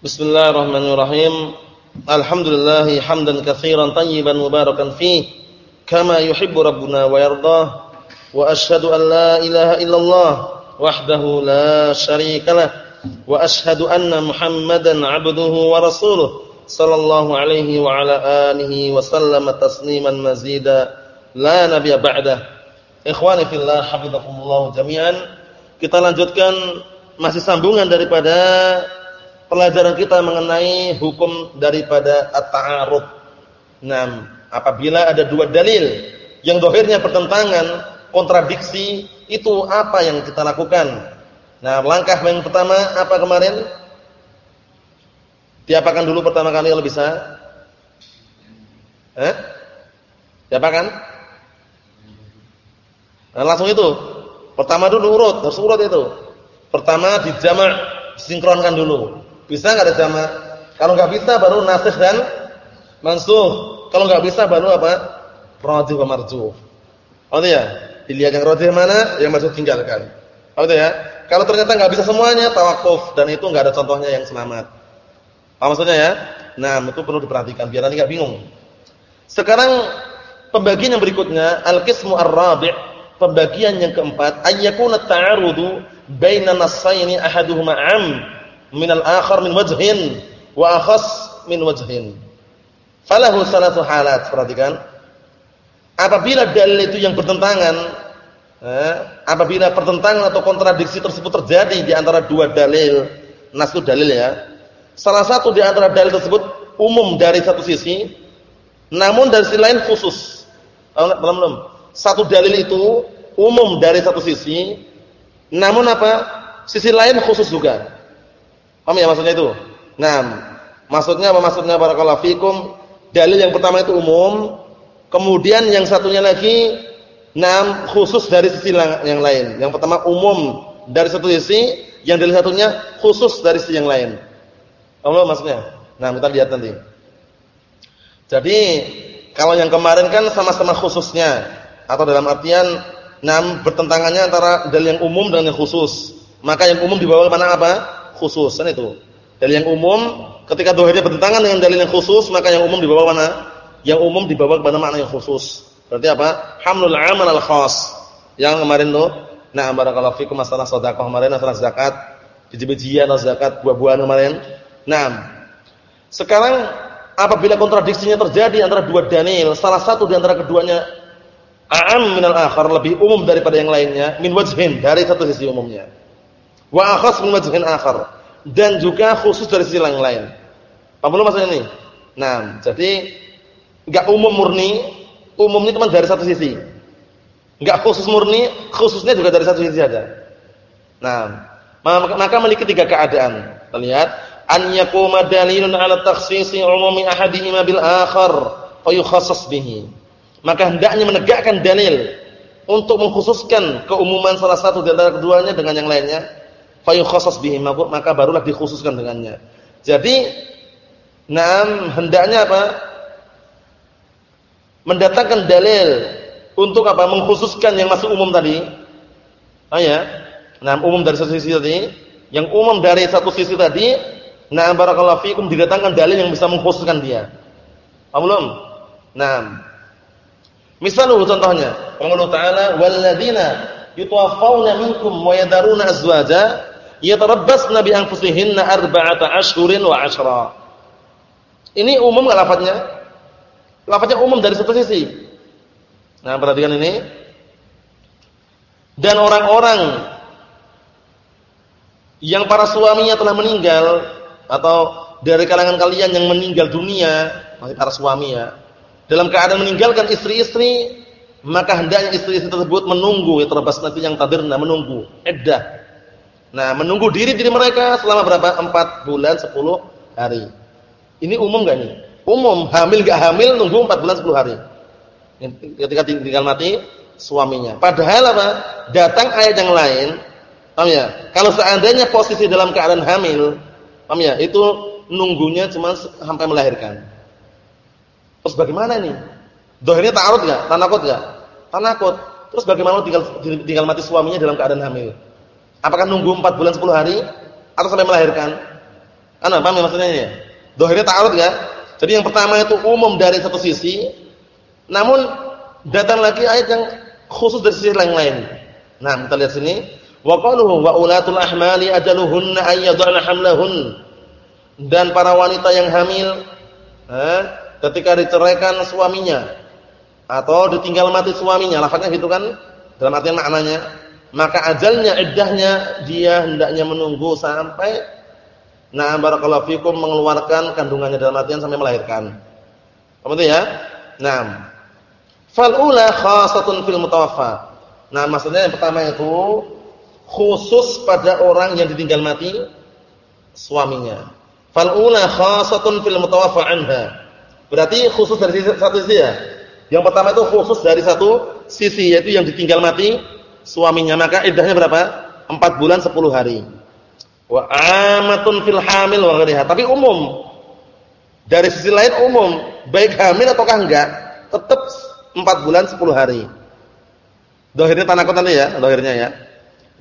Bismillahirrahmanirrahim. Alhamdulillah hamdan katsiran tayyiban mubarakan fih kama yuhibbu rabbuna wa yardah. Wa asyhadu an la ilaha illallah wahdahu la syarikalah wa asyhadu anna Muhammadan 'abduhu wa rasuluh sallallahu alaihi wa ala alihi wa sallama tasliman mazida la nabiyya ba'dah. Ikhwani fillah hafizakumullah jami'an. Kita lanjutkan masih sambungan daripada pelajaran kita mengenai hukum daripada at-ta'arud. Nah, apabila ada dua dalil yang dohirnya pertentangan, kontradiksi, itu apa yang kita lakukan? Nah, langkah yang pertama apa kemarin? Diapakan dulu pertama kali kalau bisa? Eh? Diapakan? Nah, langsung itu. Pertama dulu urut, harus urut itu. Pertama dijamak, sinkronkan dulu. Bisa nggak ada jama? Kalau nggak bisa baru nasikh dan mansuh. Kalau nggak bisa baru apa? Rajih wa marjuh. Oh ya? Dilihat yang rajih mana, yang masuk tinggalkan. Oh ya? Kalau ternyata nggak bisa semuanya, tawakuf dan itu nggak ada contohnya yang selamat. Apa maksudnya ya? Nah, itu perlu diperhatikan biar nanti nggak bingung. Sekarang pembagian yang berikutnya, al-qismu ar-rabi', pembagian yang keempat, ayyakuna ta'arudu baina nassaini ahaduhuma 'am minal akhar min wajhin wa akhas min wajhin. Falahu salatu halat, perhatikan. Apabila dalil itu yang bertentangan, eh, apabila pertentangan atau kontradiksi tersebut terjadi di antara dua dalil, nas dalil ya. Salah satu di antara dalil tersebut umum dari satu sisi, namun dari sisi lain khusus. Belum belum. Satu dalil itu umum dari satu sisi, namun apa? Sisi lain khusus juga. Paham ya maksudnya itu? Nah, maksudnya apa maksudnya barakallahu fikum? Dalil yang pertama itu umum, kemudian yang satunya lagi nam khusus dari sisi yang lain. Yang pertama umum dari satu sisi, yang dalil satunya khusus dari sisi yang lain. Paham maksudnya? Nah, kita lihat nanti. Jadi, kalau yang kemarin kan sama-sama khususnya atau dalam artian nam bertentangannya antara dalil yang umum dengan yang khusus. Maka yang umum dibawa ke mana apa? Khusus kan itu. Dalil yang umum ketika dohirnya bertentangan dengan dalil yang khusus maka yang umum dibawa mana? Yang umum dibawa kepada makna yang khusus. Berarti apa? Hamlul 'amal al khas. Yang kemarin tuh, nah barakallahu fikum masalah sedekah kemarin masalah zakat, biji-bijian atau zakat buah-buahan kemarin. Nah, sekarang apabila kontradiksinya terjadi antara dua dalil, salah satu di antara keduanya a'am minal akhar lebih umum daripada yang lainnya, min wajhin dari satu sisi umumnya wa akhas min wajhin akhar dan juga khusus dari sisi yang lain. Apa belum maksudnya ini? Nah, jadi enggak umum murni, umumnya cuma dari satu sisi. Enggak khusus murni, khususnya juga dari satu sisi saja. Nah, maka memiliki tiga keadaan. Kita lihat, an yaquma dalilun 'ala takhsisi 'umumi ahadihima bil akhar fa yukhassas bihi. Maka hendaknya menegakkan dalil untuk mengkhususkan keumuman salah satu di antara keduanya dengan yang lainnya fayukhassas bihi maka barulah dikhususkan dengannya. Jadi nam hendaknya apa? Mendatangkan dalil untuk apa? Mengkhususkan yang masuk umum tadi. Ah ya. Nah, umum dari satu sisi tadi, yang umum dari satu sisi tadi, nah barakallahu fikum didatangkan dalil yang bisa mengkhususkan dia. Paham belum? Nah, misalnya contohnya, Allah Ta'ala walladzina yutawaffawna minkum wa yadaruna azwaja yatarabbasna bi anfusihinna arba'ata ashhurin wa ashra. Ini umum enggak lafadznya? Lafadznya umum dari satu sisi. Nah, perhatikan ini. Dan orang-orang yang para suaminya telah meninggal atau dari kalangan kalian yang meninggal dunia, masih para suami ya, dalam keadaan meninggalkan istri-istri, maka hendaknya istri-istri tersebut menunggu ya terbas nanti yang tadirna menunggu iddah Nah, menunggu diri diri mereka selama berapa? Empat bulan sepuluh hari. Ini umum gak nih? Umum, hamil gak hamil nunggu empat bulan sepuluh hari. Ketika tinggal mati suaminya. Padahal apa? Datang ayat yang lain, paham ya? Kalau seandainya posisi dalam keadaan hamil, paham ya? Itu nunggunya cuma sampai melahirkan. Terus bagaimana ini? Dohirnya ta'arud gak? Tanakut gak? Tanakut. Terus bagaimana tinggal tinggal mati suaminya dalam keadaan hamil? Apakah nunggu 4 bulan 10 hari atau sampai melahirkan? Ana paham ya maksudnya ini? Dohirnya ta'arud ya. Jadi yang pertama itu umum dari satu sisi, namun datang lagi ayat yang khusus dari sisi lain lain. Nah, kita lihat sini. Wa qaluhu wa ulatul ahmali ajaluhunna ay yad'na hamlahun. Dan para wanita yang hamil eh, ketika diceraikan suaminya atau ditinggal mati suaminya, lafaznya gitu kan? Dalam artian maknanya, maka ajalnya iddahnya dia hendaknya menunggu sampai Nah, barakallahu fikum mengeluarkan kandungannya dalam artian sampai melahirkan. Apa itu ya? Nah. Fal ula khasatun fil mutawaffa. Nah, maksudnya yang pertama itu khusus pada orang yang ditinggal mati suaminya. Fal ula khasatun fil mutawaffa anha. Berarti khusus dari satu sisi ya. Yang pertama itu khusus dari satu sisi yaitu yang ditinggal mati suaminya. Maka iddahnya berapa? 4 bulan 10 hari. Wa amatun fil hamil wa ghairiha. Tapi umum. Dari sisi lain umum, baik hamil ataukah enggak, tetap 4 bulan 10 hari. Dohirnya tanakut nanti ya, dohirnya ya.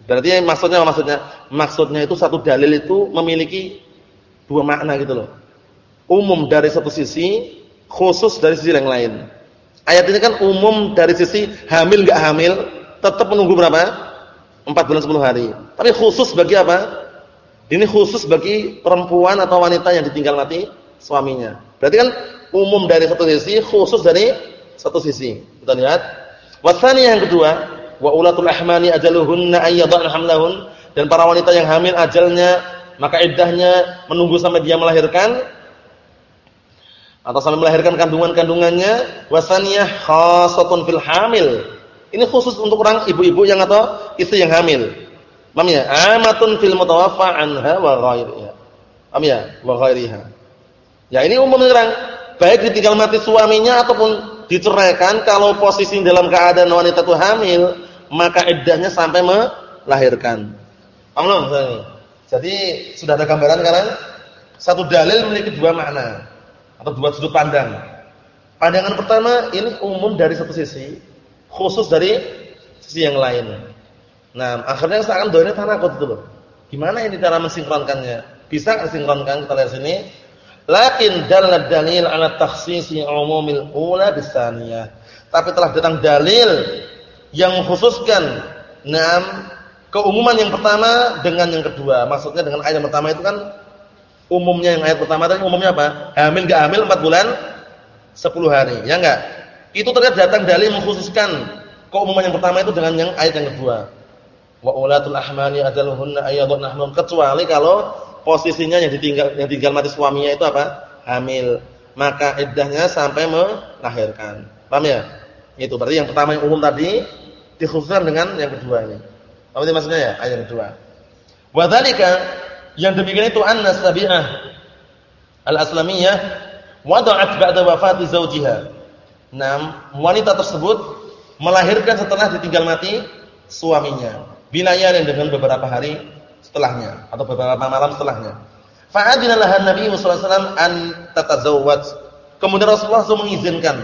Berarti maksudnya maksudnya maksudnya itu satu dalil itu memiliki dua makna gitu loh. Umum dari satu sisi, khusus dari sisi yang lain. Ayat ini kan umum dari sisi hamil enggak hamil, tetap menunggu berapa? 4 bulan 10 hari. Tapi khusus bagi apa? Ini khusus bagi perempuan atau wanita yang ditinggal mati suaminya. Berarti kan umum dari satu sisi, khusus dari satu sisi. Kita lihat. Wasani yang kedua, wa ulatul ahmani ajaluhunna ayyadhna hamlahun dan para wanita yang hamil ajalnya maka iddahnya menunggu sampai dia melahirkan atau sampai melahirkan kandungan-kandungannya wasaniyah khasatun fil hamil. Ini khusus untuk orang ibu-ibu yang atau istri yang hamil. Paham ya? Amatun fil mutawaffa anha wa ghairiha. Paham ya? Wa ghairiha. Ya ini umum terang. Baik ditinggal mati suaminya ataupun diceraikan kalau posisi dalam keadaan wanita itu hamil, maka iddahnya sampai melahirkan. Paham belum? Jadi sudah ada gambaran sekarang satu dalil memiliki dua makna atau dua sudut pandang. Pandangan pertama ini umum dari satu sisi, khusus dari sisi yang lain. Nah, akhirnya seakan doanya tanakut itu loh. Gimana ini cara mensinkronkannya? Bisa enggak sinkronkan kita lihat sini? Lakin dalil dalil ala takhsisi umumil ula bisaniyah. Tapi telah datang dalil yang mengkhususkan enam keumuman yang pertama dengan yang kedua. Maksudnya dengan ayat yang pertama itu kan umumnya yang ayat pertama tadi umumnya apa? Hamil enggak hamil 4 bulan 10 hari, ya enggak? Itu terkait datang dalil mengkhususkan keumuman yang pertama itu dengan yang ayat yang kedua wa ulatul ahmani ajaluhunna ayyadun nahmum kecuali kalau posisinya yang ditinggal yang tinggal mati suaminya itu apa? hamil. Maka iddahnya sampai melahirkan. Paham ya? Itu berarti yang pertama yang umum tadi dikhususkan dengan yang kedua ini. Apa ini maksudnya ya? Ayat yang kedua. Wa dzalika yang demikian itu anna sabi'ah al-aslamiyah wada'at ba'da wafati zawjiha. Nah, wanita tersebut melahirkan setelah ditinggal mati suaminya bilayalin dengan beberapa hari setelahnya atau beberapa malam setelahnya. Fa'adina Nabi sallallahu alaihi an tatazawwaj. Kemudian Rasulullah langsung mengizinkan.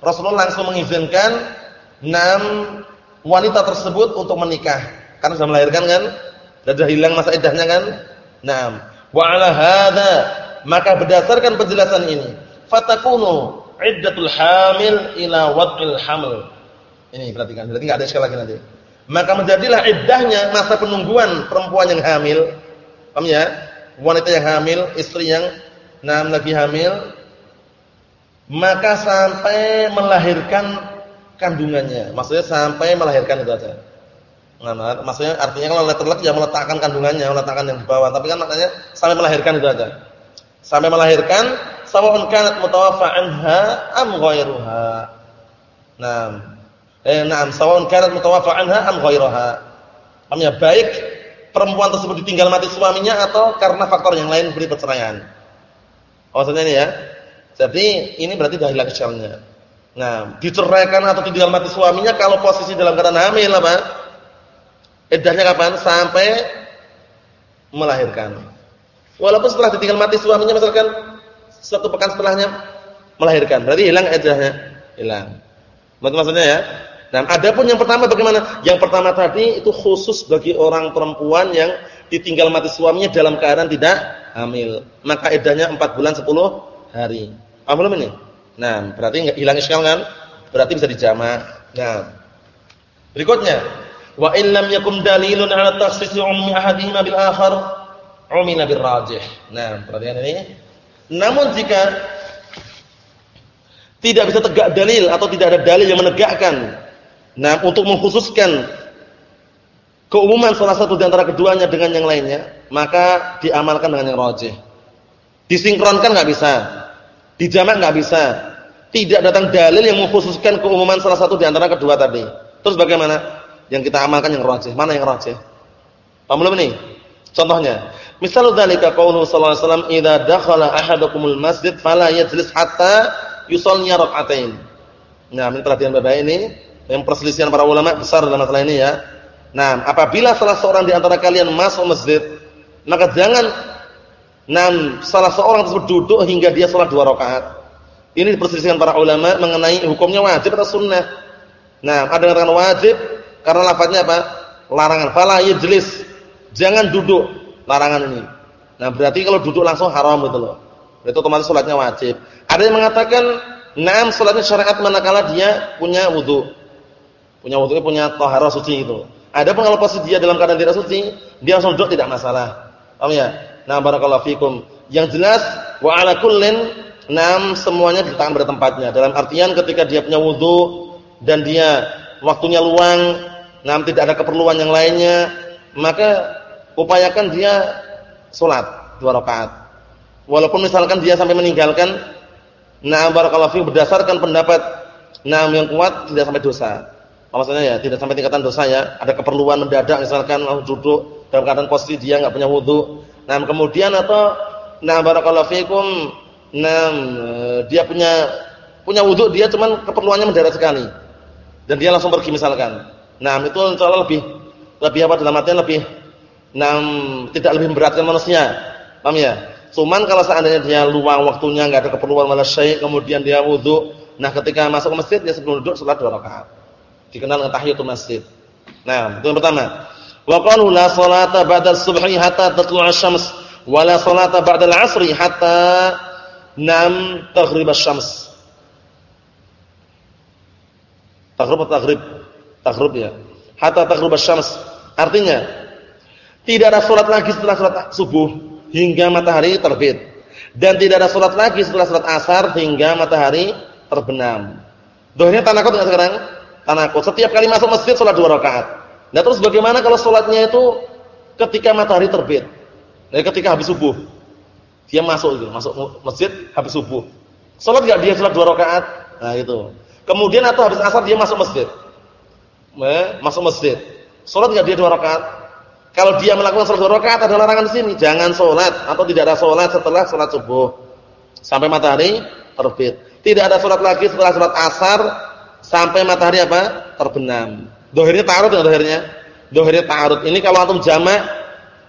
Rasulullah langsung mengizinkan enam wanita tersebut untuk menikah karena sudah melahirkan kan, sudah hilang masa iddahnya kan. Naam. Wa 'ala hadza maka berdasarkan penjelasan ini, fatakunu iddatul hamil ila wad'il hamil. Ini perhatikan, berarti enggak ada sekali lagi nanti maka menjadilah iddahnya masa penungguan perempuan yang hamil. Paham ya? Wanita yang hamil, istri yang nam lagi hamil, maka sampai melahirkan kandungannya. Maksudnya sampai melahirkan itu aja. Nah, maksudnya artinya kalau letterlek ya meletakkan kandungannya, meletakkan yang di bawah, tapi kan maknanya sampai melahirkan itu aja. Sampai melahirkan sawa'un kanat mutawaffa anha am ghairuha. Nah, eh na'am sawaun kanat mutawaffa anha am ghairaha. Amnya baik perempuan tersebut ditinggal mati suaminya atau karena faktor yang lain beri perceraian. Maksudnya ini ya. Jadi ini berarti dah hilang syar'nya. Nah, diceraikan atau ditinggal mati suaminya kalau posisi dalam keadaan hamil apa? Iddahnya kapan? Sampai melahirkan. Walaupun setelah ditinggal mati suaminya misalkan satu pekan setelahnya melahirkan, berarti hilang iddahnya. Hilang. Maksudnya ya? Dan adapun yang pertama bagaimana? Yang pertama tadi itu khusus bagi orang perempuan yang ditinggal mati suaminya dalam keadaan tidak hamil. Maka idahnya 4 bulan 10 hari. Paham belum ini? Nah, berarti enggak hilang iskal kan? Berarti bisa dijamak. Nah. Berikutnya, wa in lam yakum dalilun 'ala takhsis ummi ahadihima bil akhar, umila bil rajih. Nah, perhatikan ini. Namun jika tidak bisa tegak dalil atau tidak ada dalil yang menegakkan nah untuk mengkhususkan keumuman salah satu di antara keduanya dengan yang lainnya, maka diamalkan dengan yang rajih. Disinkronkan enggak bisa. Dijamak enggak bisa. Tidak datang dalil yang mengkhususkan keumuman salah satu di antara kedua tadi. Terus bagaimana? Yang kita amalkan yang rajih. Mana yang rajih? Paham belum ini? Contohnya, misal dzalika qauluhu sallallahu alaihi wasallam, "Idza dakhala ahadukumul masjid fala yajlis hatta yusalli rak'atain." Nah, ini perhatian Bapak ini, yang perselisihan para ulama besar dalam masalah ini ya. Nah, apabila salah seorang di antara kalian masuk masjid, maka jangan nam salah seorang tersebut duduk hingga dia salat dua rakaat. Ini perselisihan para ulama mengenai hukumnya wajib atau sunnah. Nah, ada yang mengatakan wajib karena lafadznya apa? Larangan. Fala yajlis. Jangan duduk. Larangan ini. Nah, berarti kalau duduk langsung haram gitu loh. Itu otomatis salatnya wajib. Ada yang mengatakan, "Naam, salatnya syariat manakala dia punya wudu." Punya wudu punya taharah suci itu. Ada pun kalau posisi dia dalam keadaan tidak suci, dia langsung duduk tidak masalah. Paham ya? Nah, barakallahu fikum. Yang jelas wa ala kullin nam semuanya diletakkan pada tempatnya. Dalam artian ketika dia punya wudu dan dia waktunya luang, nam tidak ada keperluan yang lainnya, maka upayakan dia salat dua rakaat. Walaupun misalkan dia sampai meninggalkan nah barakallahu fikum berdasarkan pendapat nam yang kuat tidak sampai dosa. Maksudnya ya tidak sampai tingkatan dosa ya. Ada keperluan mendadak misalkan langsung duduk dalam keadaan posisi dia enggak punya wudu. Nah, kemudian atau nah barakallahu fikum nah dia punya punya wudu dia cuman keperluannya mendadak sekali. Dan dia langsung pergi misalkan. Nah, itu insyaallah lebih lebih apa dalam artian lebih nah tidak lebih memberatkan manusia. Paham ya? Cuman kalau seandainya dia luang waktunya enggak ada keperluan malah syai kemudian dia wudu, nah ketika masuk ke masjid dia sebelum duduk salat dua rakaat dikenal dengan tahiyatul masjid. Nah, itu yang pertama. Wa qalu la salata ba'da subhi hatta tatlu'a asy-syams wa la salata ba'da al-'asri hatta nam taghrib asy-syams. Taghrib taghrib? Taghrib ya. Hatta taghrib asy-syams. Artinya tidak ada salat lagi setelah salat subuh hingga matahari terbit dan tidak ada salat lagi setelah salat asar hingga matahari terbenam. Dohnya tanakut enggak sekarang? tanakut. Setiap kali masuk masjid sholat dua rakaat. Nah terus bagaimana kalau sholatnya itu ketika matahari terbit? Nah, ketika habis subuh. Dia masuk itu, masuk masjid habis subuh. Sholat gak dia sholat dua rakaat? Nah itu. Kemudian atau habis asar dia masuk masjid. Nah, masuk masjid. Sholat gak dia dua rakaat? Kalau dia melakukan sholat rakaat ada larangan di sini. Jangan sholat atau tidak ada sholat setelah sholat subuh sampai matahari terbit. Tidak ada sholat lagi setelah sholat asar sampai matahari apa? terbenam. Dohirnya ta'arud enggak dohirnya? Dohirnya ta'arud. Ini kalau antum jamak,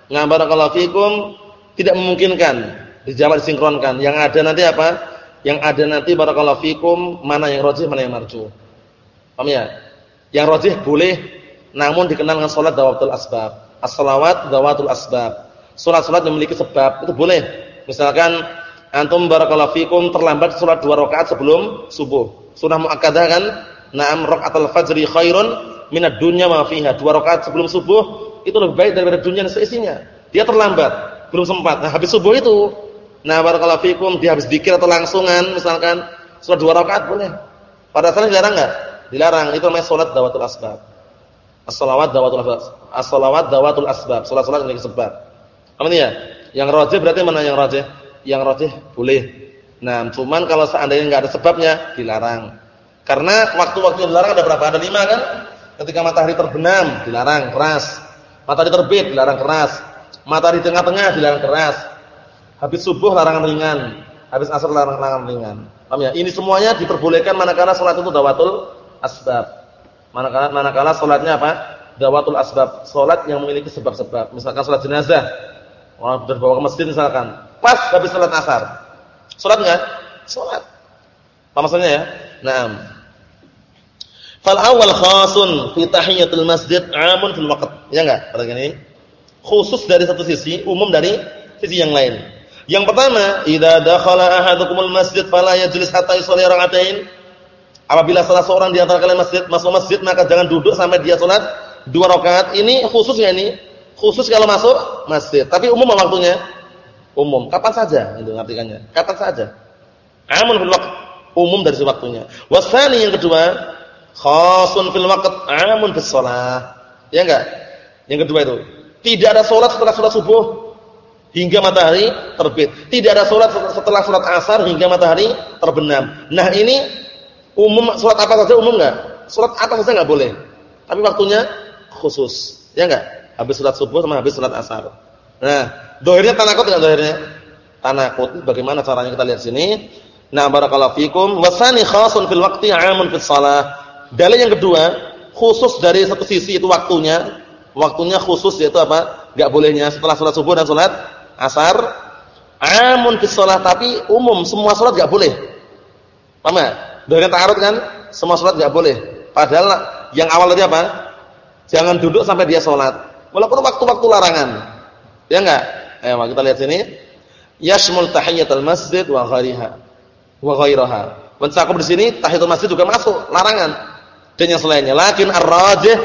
nah barakallahu fikum tidak memungkinkan dijamak disinkronkan. Yang ada nanti apa? Yang ada nanti barakallahu fikum mana yang rajih, mana yang marju. Paham ya? Yang rajih boleh namun dikenal dengan salat dawatul asbab. As-salawat dawatul asbab. Salat-salat memiliki sebab itu boleh. Misalkan antum barakallahu fikum terlambat salat dua rakaat sebelum subuh. Sunnah muakkadah kan? Na'am rakaatul fajri khairun minad dunya ma fiha. Dua rakaat sebelum subuh itu lebih baik daripada dunia dan seisinya. Dia terlambat belum sempat. Nah habis subuh itu nah barakallahu fikum dia habis zikir atau langsungan misalkan salat dua rakaat boleh. Pada saat dilarang enggak dilarang. Itu namanya salat dawatul asbab as-salawat dawatul asbab as-salawat dawatul asbab salat-salat yang sebab apa ya yang rajih berarti mana yang rajih yang rajih boleh Nah, cuman kalau seandainya nggak ada sebabnya dilarang. Karena waktu-waktu yang dilarang ada berapa? Ada lima kan? Ketika matahari terbenam dilarang keras. Matahari terbit dilarang keras. Matahari tengah-tengah dilarang keras. Habis subuh larangan ringan. Habis asar larangan ringan. Paham ya? Ini semuanya diperbolehkan manakala salat itu dawatul asbab. Manakala manakala salatnya apa? Dawatul asbab. Salat yang memiliki sebab-sebab. Misalkan salat jenazah. Orang berbawa ke masjid misalkan. Pas habis salat asar Salat enggak? Salat. Apa maksudnya ya? Naam. Fal awal khasun fi tahiyatul masjid 'amun fil waqt. Ya enggak? Perhatikan ini. Khusus dari satu sisi, umum dari sisi yang lain. Yang pertama, idza dakhala ahadukumul masjid fala yajlis hatta yusalli rak'atain. Apabila salah seorang di antara kalian masjid masuk masjid maka jangan duduk sampai dia salat dua rakaat. Ini khusus ya ini? Khusus kalau masuk masjid. Tapi umum waktunya? Umum. Kapan saja itu artinya. Kapan saja. Amun fil waqt. Umum dari waktunya. Wasani yang kedua, khasun fil waqt, amun fis shalah. Ya enggak? Yang kedua itu, tidak ada salat setelah salat subuh hingga matahari terbit. Tidak ada sholat setelah sholat asar hingga matahari terbenam. Nah ini umum sholat apa saja umum nggak? Sholat apa saja nggak boleh. Tapi waktunya khusus, ya nggak? Habis sholat subuh sama habis sholat asar. Nah, dohirnya tanakut nggak dohirnya? Tanakut. Bagaimana caranya kita lihat sini? Nah, barakallahu fikum. Wasani khasun fil waqti amun fil salah. Dalil yang kedua, khusus dari satu sisi itu waktunya. Waktunya khusus yaitu apa? Enggak bolehnya setelah sholat subuh dan sholat asar amun fi shalah tapi umum semua salat enggak boleh. Paham enggak? Dengan ta'arud kan semua salat enggak boleh. Padahal yang awal tadi apa? Jangan duduk sampai dia salat. Walaupun waktu-waktu larangan. Ya enggak? Ayo kita lihat sini. Yashmul tahiyatul masjid wa ghairiha. Wa ghairaha. Mencakup di sini tahiyatul masjid juga masuk larangan. Dan yang selainnya. Lakin ar-rajih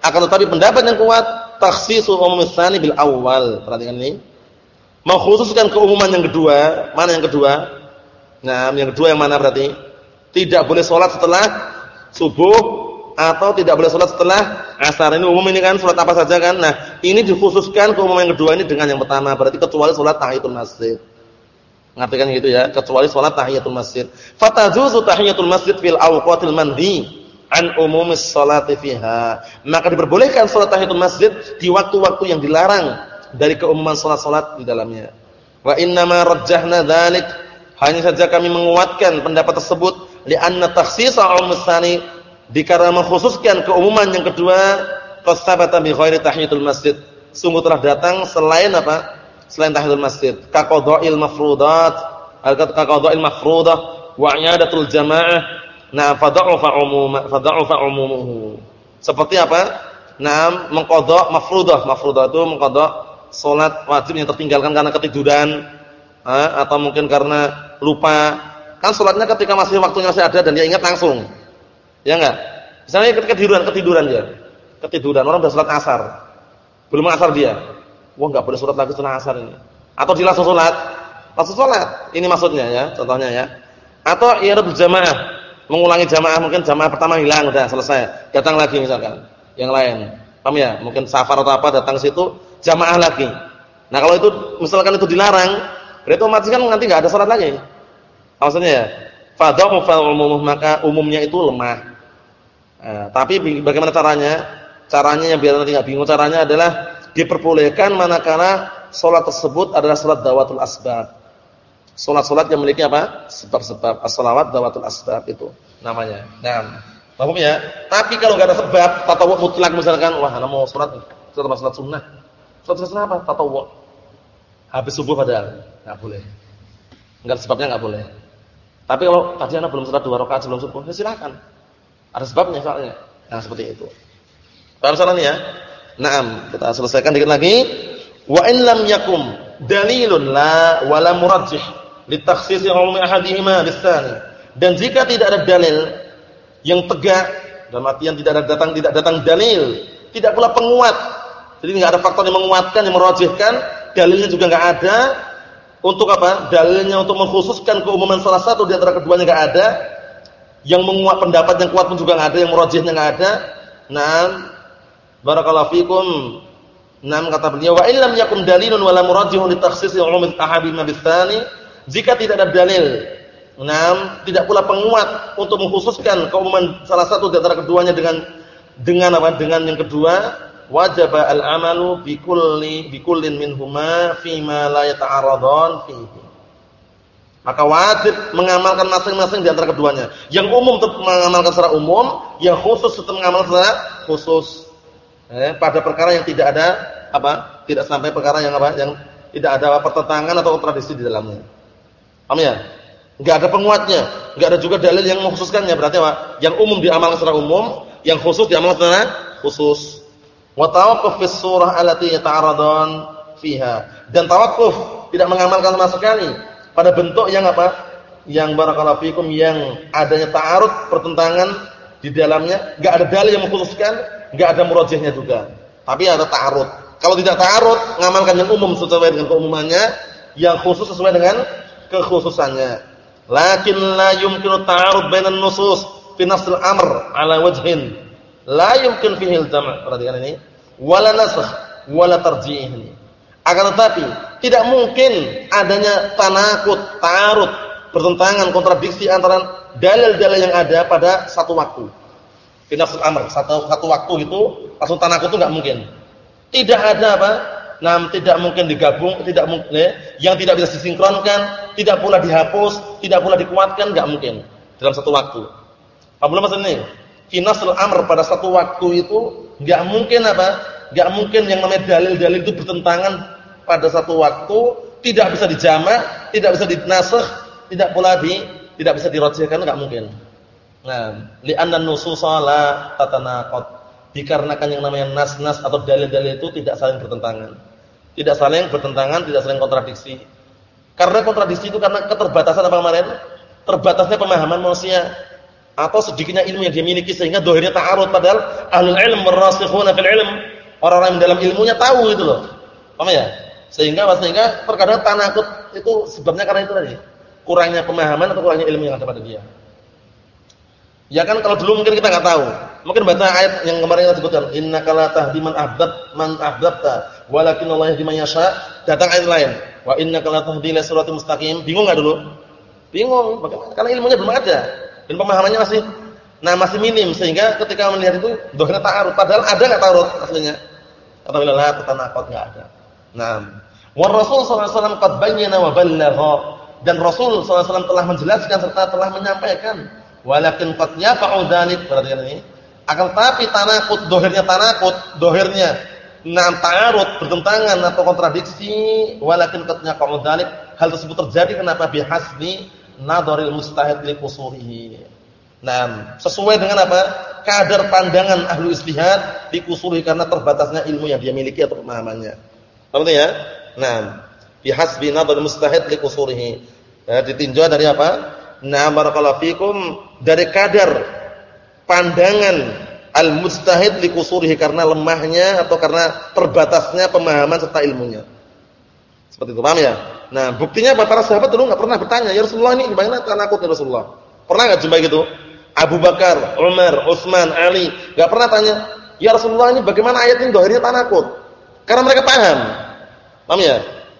akan tetapi pendapat yang kuat takhsisu umum tsani bil awal. Perhatikan ini mengkhususkan keumuman yang kedua, mana yang kedua? Nah, yang kedua yang mana berarti? Tidak boleh sholat setelah subuh atau tidak boleh sholat setelah asar. Ini umum ini kan sholat apa saja kan? Nah, ini dikhususkan keumuman yang kedua ini dengan yang pertama. Berarti kecuali sholat tahiyatul masjid. Ngartikan gitu ya, kecuali sholat tahiyatul masjid. Fatajuzu tahiyatul masjid fil awqatil manhi an umumis sholati fiha. Maka diperbolehkan sholat tahiyatul masjid di waktu-waktu yang dilarang dari keumuman salat-salat di dalamnya. Wa ma rajjahna dzalik hanya saja kami menguatkan pendapat tersebut li'anna takhsisa al-musani dikarenakan mengkhususkan keumuman yang kedua qasabata bi ghairi tahiyatul masjid. Sungguh telah datang selain apa? Selain tahiyatul masjid. Ka qadha'il mafrudat, ka qadha'il mafrudah wa i'adatul jamaah. Nah, fadha'ufa umum fadha'ufa umumuhu. Seperti apa? Nah, mengqadha mafrudah. Mafrudah itu mengqadha sholat wajib yang tertinggalkan karena ketiduran atau mungkin karena lupa. Kan sholatnya ketika masih waktunya masih ada dan dia ingat langsung. Ya enggak? Misalnya ketika ketiduran, ketiduran dia. Ketiduran, orang sudah sholat asar. Belum asar dia. Wah enggak boleh sholat lagi setelah asar ini. Atau dia langsung sholat. Langsung sholat. Ini maksudnya ya, contohnya ya. Atau ia berjamaah. Mengulangi jamaah, mungkin jamaah pertama hilang, udah selesai. Datang lagi misalkan. Yang lain. Paham ya? Mungkin safar atau apa datang situ jamaah lagi. Nah, kalau itu misalkan itu dilarang, berarti otomatis kan nanti enggak ada salat lagi. Maksudnya ya, fadhu fa umum maka umumnya itu lemah. Nah, tapi bagaimana caranya? Caranya yang biar nanti enggak bingung caranya adalah diperbolehkan manakala salat tersebut adalah salat dawatul asbab. Salat-salat yang memiliki apa? Sebab-sebab as-salawat dawatul asbab itu namanya. Nah, paham ya? Tapi kalau enggak ada sebab, tatawwu mutlak misalkan, wah ana mau salat, salat salat sunnah. Sholat sunnah apa? Tatawwu. Habis subuh padahal enggak boleh. Enggak sebabnya enggak boleh. Tapi kalau tadi anak belum sholat dua rakaat sebelum subuh, ya silakan. Ada sebabnya soalnya. Nah, seperti itu. Paham soalnya ya? Naam, kita selesaikan dikit lagi. Wa in lam yakum dalilun la wala murajjih li takhsis umum ahadihima bisani. Dan jika tidak ada dalil yang tegak dalam artian tidak ada datang tidak datang dalil, tidak pula penguat jadi nggak ada faktor yang menguatkan, yang merojihkan, dalilnya juga nggak ada. Untuk apa? Dalilnya untuk mengkhususkan keumuman salah satu di antara keduanya nggak ada. Yang menguat pendapat yang kuat pun juga nggak ada, yang merojihnya nggak ada. Nah, barakallahu fikum. Nah, kata beliau, wa illam yakum dalilun wala murajjihun li takhsisi umum ahadima bitsani. Jika tidak ada dalil, nah, tidak pula penguat untuk mengkhususkan keumuman salah satu di antara keduanya dengan dengan apa? Dengan yang kedua, wajib al-amalu bi kulli bi kullin minhuma fi ma la yata'aradan fihi. Maka wajib mengamalkan masing-masing di antara keduanya. Yang umum tetap mengamalkan secara umum, yang khusus tetap mengamalkan secara khusus. Eh, pada perkara yang tidak ada apa? Tidak sampai perkara yang apa? Yang tidak ada pertentangan atau kontradiksi di dalamnya. Paham ya? Enggak ada penguatnya, enggak ada juga dalil yang mengkhususkannya. Berarti apa? Yang umum diamalkan secara umum, yang khusus diamalkan secara khusus. Wa tawaqquf fi surah allati yata'aradan fiha. Dan tawaqquf tidak mengamalkan sama sekali pada bentuk yang apa? Yang barakallahu fikum yang adanya ta'arud pertentangan di dalamnya, enggak ada dalil yang mengkhususkan, enggak ada murajihnya juga. Tapi ada ta'arud. Kalau tidak ta'arud, ngamalkan yang umum sesuai dengan keumumannya, yang khusus sesuai dengan kekhususannya. Lakin la yumkinu ta'arud bainan nusus fi nafsil amr ala wajhin la yumkin fihi al-jam'. Perhatikan ini. Wala nasakh wala tarjih. Akan tetapi tidak mungkin adanya tanakut, ta'arud, bertentangan, kontradiksi antara dalil-dalil yang ada pada satu waktu. Fi nafsil amr, satu satu waktu itu langsung tanakut itu enggak mungkin. Tidak ada apa? Nah, tidak mungkin digabung, tidak mungkin ya, yang tidak bisa disinkronkan, tidak pula dihapus, tidak pula dikuatkan, enggak mungkin dalam satu waktu. Apa belum maksud ini? Finasul amr pada satu waktu itu enggak mungkin apa? Enggak mungkin yang namanya dalil-dalil itu bertentangan pada satu waktu, tidak bisa dijamak, tidak bisa dinasakh, tidak pula di tidak bisa dirajihkan enggak mungkin. Nah, li'anna nususa la tatanaqad dikarenakan yang namanya nas-nas atau dalil-dalil itu tidak saling bertentangan. Tidak saling bertentangan, tidak saling kontradiksi. Karena kontradiksi itu karena keterbatasan apa kemarin? Terbatasnya pemahaman manusia atau sedikitnya ilmu yang dia miliki sehingga dohirnya ta'arud padahal ahlul ilm warasikhuna fil ilm orang-orang yang dalam ilmunya tahu itu loh. Paham ya? Sehingga sehingga terkadang tanakut itu sebabnya karena itu tadi. Kurangnya pemahaman atau kurangnya ilmu yang ada pada dia. Ya kan kalau dulu mungkin kita nggak tahu. Mungkin baca ayat yang kemarin kita sebutkan, innaka la tahdi man ahbab man walakin Allah yahdi man yasha. Datang ayat lain, wa innaka la tahdi ila mustaqim. Bingung enggak dulu? Bingung, bagaimana? Karena ilmunya belum ada dan pemahamannya masih nah masih minim sehingga ketika melihat itu dohnya ta'arud padahal ada enggak ta'arud aslinya? Kata beliau la tatanaqad enggak ada. Nah, wa Rasul sallallahu alaihi wasallam qad bayyana wa ballagha dan Rasul sallallahu telah menjelaskan serta telah menyampaikan Walakin qad yaqa'u dzalik perhatikan ini. Akan tapi tanakut dohirnya tanakut, dohirnya nam ta'arud bertentangan atau kontradiksi walakin qad yaqa'u. Hal tersebut terjadi kenapa bihasbi nadharil mustahid li qusurihi. Nah, sesuai dengan apa? Kadar pandangan ahlu istihad di kusuri karena terbatasnya ilmu yang dia miliki atau pemahamannya. Paham ya? Nah, bihasbi nadharil mustahid li qusurihi. Ya, ditinjau dari apa? Nah, barakallahu fikum dari kadar pandangan al-mustahid li kusurihi karena lemahnya atau karena terbatasnya pemahaman serta ilmunya. Seperti itu, paham ya? Nah, buktinya apa? Para sahabat dulu enggak pernah bertanya, "Ya Rasulullah ini bagaimana takut ya Rasulullah?" Pernah enggak jumpa gitu? Abu Bakar, Umar, Utsman, Ali, enggak pernah tanya, "Ya Rasulullah ini bagaimana ayat ini dohirnya takut?" Karena mereka paham. Paham ya?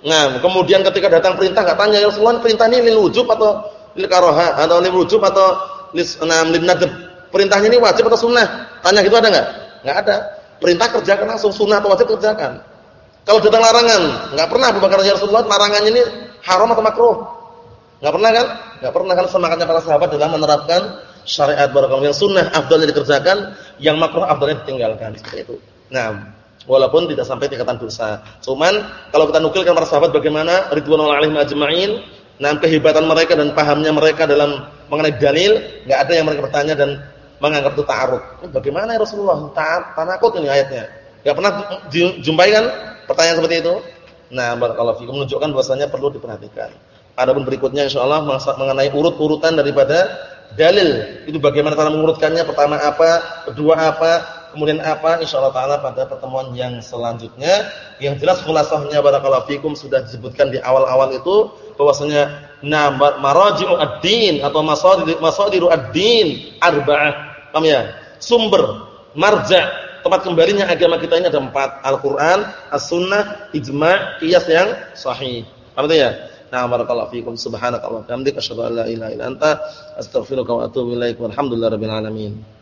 Nah, kemudian ketika datang perintah enggak tanya, "Ya Rasulullah, perintah ini lil wujub atau lil karoha atau lil wujub atau lis enam lin nadab. Perintahnya ini wajib atau sunnah? Tanya gitu ada enggak? Enggak ada. Perintah kerjakan langsung, sunnah atau wajib kerjakan. Kalau datang larangan, enggak pernah Abu Bakar ya Rasulullah larangannya ini haram atau makruh? Enggak pernah kan? Enggak pernah kan semangatnya para sahabat dalam menerapkan syariat barakallahu yang sunnah afdalnya dikerjakan, yang makruh afdalnya ditinggalkan seperti itu. Nah, walaupun tidak sampai tingkatan dosa. Cuman kalau kita nukilkan para sahabat bagaimana ridwanul alaihim ajma'in Nah, kehebatan mereka dan pahamnya mereka dalam mengenai dalil, enggak ada yang mereka bertanya dan menganggap itu ta'arud. Bagaimana ya Rasulullah? Tanakut ini ayatnya. Enggak pernah jumpai kan pertanyaan seperti itu? Nah, barakallahu fikum menunjukkan bahwasanya perlu diperhatikan. Adapun berikutnya insyaallah mengenai urut-urutan daripada dalil. Itu bagaimana cara mengurutkannya? Pertama apa, kedua apa, kemudian apa? Insyaallah taala pada pertemuan yang selanjutnya. Yang jelas khulasahnya barakallahu fikum sudah disebutkan di awal-awal itu bahwasanya na maraji'u ad-din atau masadir masadiru ad-din arba'ah. Paham ya? Sumber, marja, tempat kembalinya agama kita ini ada empat. Al-Qur'an, As-Sunnah, ijma', qiyas yang sahih. Paham ya? Nah, barakallahu fiikum subhanakallah. Hamdika asyhadu an la ilaha illa anta astaghfiruka wa atubu ilaik. Walhamdulillahirabbil alamin.